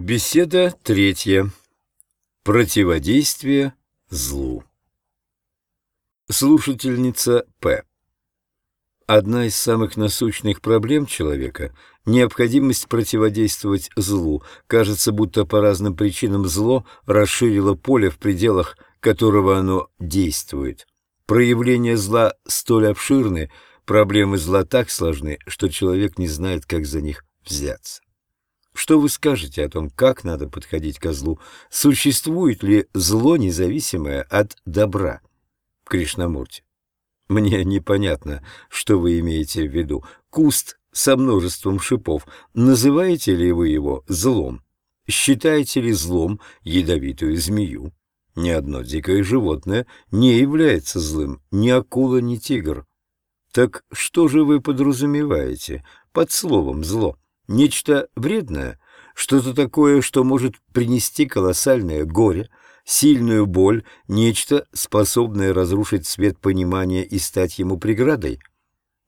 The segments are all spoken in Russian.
Беседа третья. Противодействие злу. Слушательница П. Одна из самых насущных проблем человека – необходимость противодействовать злу. Кажется, будто по разным причинам зло расширило поле, в пределах которого оно действует. Проявления зла столь обширны, проблемы зла так сложны, что человек не знает, как за них взяться. Что вы скажете о том, как надо подходить ко злу? Существует ли зло, независимое от добра? Кришнамурти. Мне непонятно, что вы имеете в виду. Куст со множеством шипов. Называете ли вы его злом? Считаете ли злом ядовитую змею? Ни одно дикое животное не является злым, ни акула, ни тигр. Так что же вы подразумеваете под словом «зло»? Нечто вредное, что-то такое, что может принести колоссальное горе, сильную боль, нечто, способное разрушить свет понимания и стать ему преградой.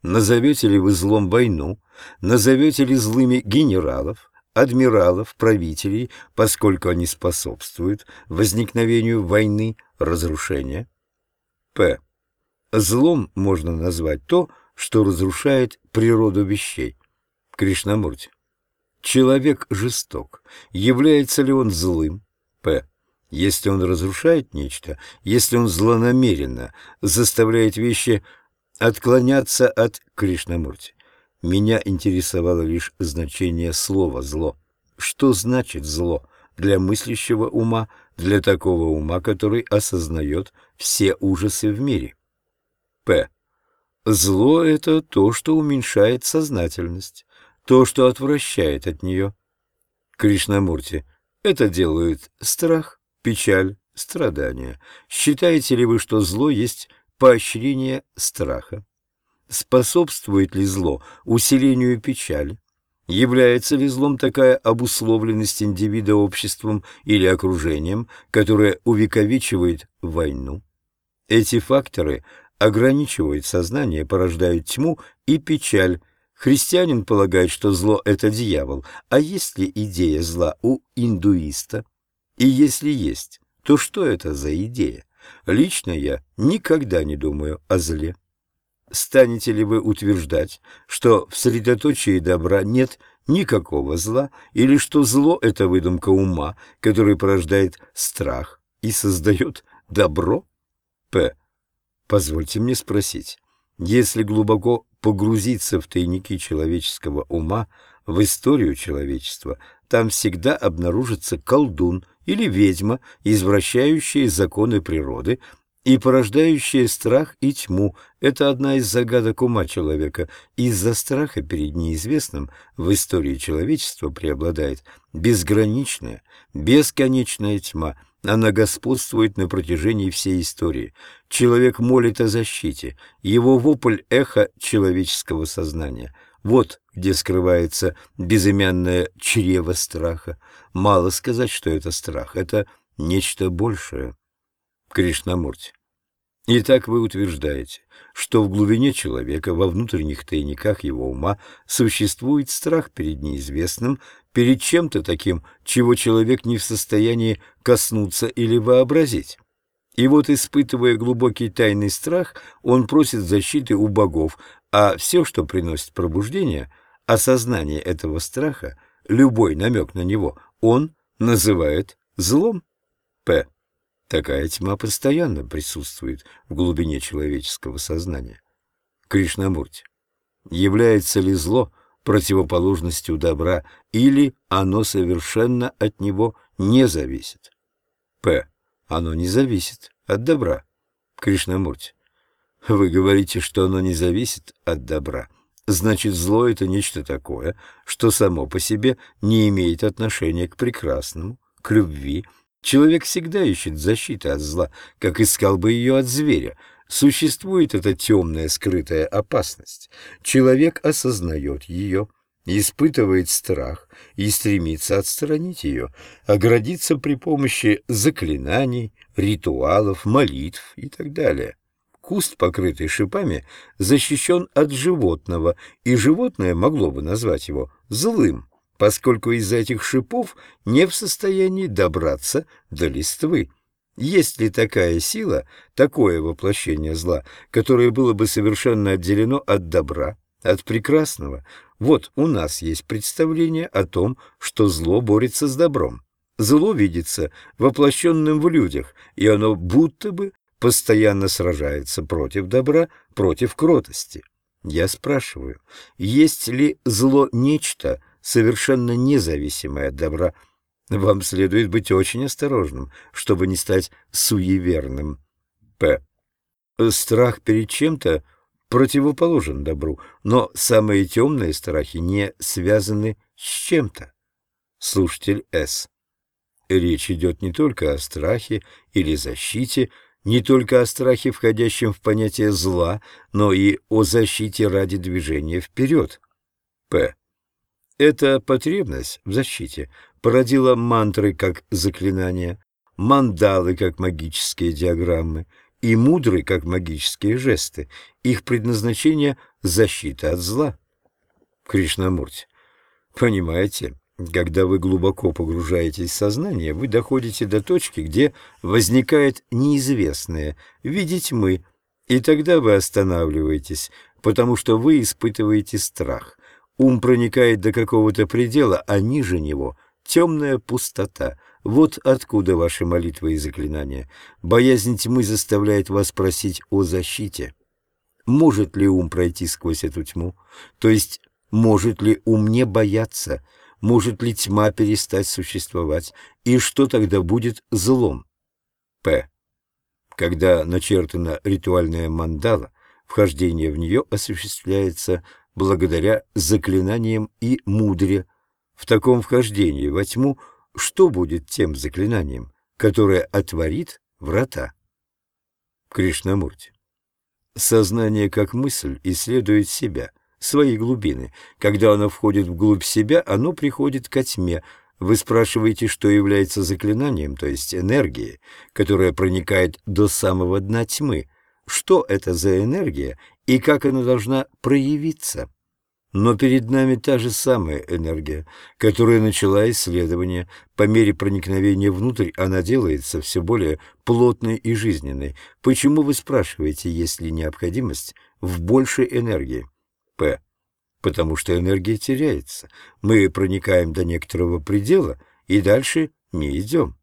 Назовете ли вы злом войну, назовете ли злыми генералов, адмиралов, правителей, поскольку они способствуют возникновению войны, разрушения? П. Злом можно назвать то, что разрушает природу вещей. Кришнамурти. Человек жесток. Является ли он злым? П. Если он разрушает нечто, если он злонамеренно заставляет вещи отклоняться от Кришнамурти. Меня интересовало лишь значение слова «зло». Что значит «зло» для мыслящего ума, для такого ума, который осознает все ужасы в мире? П. Зло — это то, что уменьшает сознательность то, что отвращает от нее. Кришнамурти, это делают страх, печаль, страдания. Считаете ли вы, что зло есть поощрение страха? Способствует ли зло усилению печали? Является ли злом такая обусловленность индивида обществом или окружением, которая увековечивает войну? Эти факторы ограничивают сознание, порождают тьму и печаль, Христианин полагает, что зло — это дьявол. А есть ли идея зла у индуиста? И если есть, то что это за идея? Лично я никогда не думаю о зле. Станете ли вы утверждать, что в средоточии добра нет никакого зла, или что зло — это выдумка ума, который порождает страх и создает добро? П. Позвольте мне спросить, если глубоко погрузиться в тайники человеческого ума, в историю человечества, там всегда обнаружится колдун или ведьма, извращающие законы природы и порождающие страх и тьму. Это одна из загадок ума человека. Из-за страха перед неизвестным в истории человечества преобладает безграничная, бесконечная тьма — она господствует на протяжении всей истории. Человек молит о защите. Его вопль — эхо человеческого сознания. Вот где скрывается безымянное чрево страха. Мало сказать, что это страх. Это нечто большее. Кришнамурти. Итак, вы утверждаете, что в глубине человека, во внутренних тайниках его ума, существует страх перед неизвестным, перед чем-то таким, чего человек не в состоянии коснуться или вообразить. И вот, испытывая глубокий тайный страх, он просит защиты у богов, а все, что приносит пробуждение, осознание этого страха, любой намек на него, он называет злом. П. Такая тьма постоянно присутствует в глубине человеческого сознания. Кришнамурти. Является ли зло противоположностью добра, или оно совершенно от него не зависит. П. Оно не зависит от добра. Кришнамурти. Вы говорите, что оно не зависит от добра. Значит, зло — это нечто такое, что само по себе не имеет отношения к прекрасному, к любви. Человек всегда ищет защиты от зла, как искал бы ее от зверя, Существует эта темная скрытая опасность. Человек осознает ее, испытывает страх и стремится отстранить ее, оградиться при помощи заклинаний, ритуалов, молитв и так далее. Куст, покрытый шипами, защищен от животного, и животное могло бы назвать его злым, поскольку из-за этих шипов не в состоянии добраться до листвы. Есть ли такая сила, такое воплощение зла, которое было бы совершенно отделено от добра, от прекрасного? Вот у нас есть представление о том, что зло борется с добром. Зло видится воплощенным в людях, и оно будто бы постоянно сражается против добра, против кротости. Я спрашиваю, есть ли зло нечто совершенно независимое от добра? Вам следует быть очень осторожным, чтобы не стать суеверным. П. Страх перед чем-то противоположен добру, но самые темные страхи не связаны с чем-то. Слушатель С. Речь идет не только о страхе или защите, не только о страхе, входящем в понятие зла, но и о защите ради движения вперед. П. Эта потребность в защите породила мантры как заклинания, мандалы как магические диаграммы и мудры как магические жесты. Их предназначение — защита от зла. Кришнамурти. Понимаете, когда вы глубоко погружаетесь в сознание, вы доходите до точки, где возникает неизвестное — видеть мы, и тогда вы останавливаетесь, потому что вы испытываете страх. Ум проникает до какого-то предела, а ниже него — темная пустота. Вот откуда ваши молитвы и заклинания. Боязнь тьмы заставляет вас просить о защите. Может ли ум пройти сквозь эту тьму? То есть, может ли ум не бояться — может ли тьма перестать существовать? И что тогда будет злом? П. Когда начертана ритуальная мандала, вхождение в нее осуществляется благодаря заклинаниям и мудре. В таком вхождении во тьму что будет тем заклинанием, которое отворит врата? Кришнамурти. Сознание как мысль исследует себя, свои глубины. Когда оно входит вглубь себя, оно приходит ко тьме. Вы спрашиваете, что является заклинанием, то есть энергией, которая проникает до самого дна тьмы. Что это за энергия и как она должна проявиться? Но перед нами та же самая энергия, которая начала исследование. По мере проникновения внутрь она делается все более плотной и жизненной. Почему вы спрашиваете, есть ли необходимость в большей энергии? П. Потому что энергия теряется. Мы проникаем до некоторого предела и дальше не идем.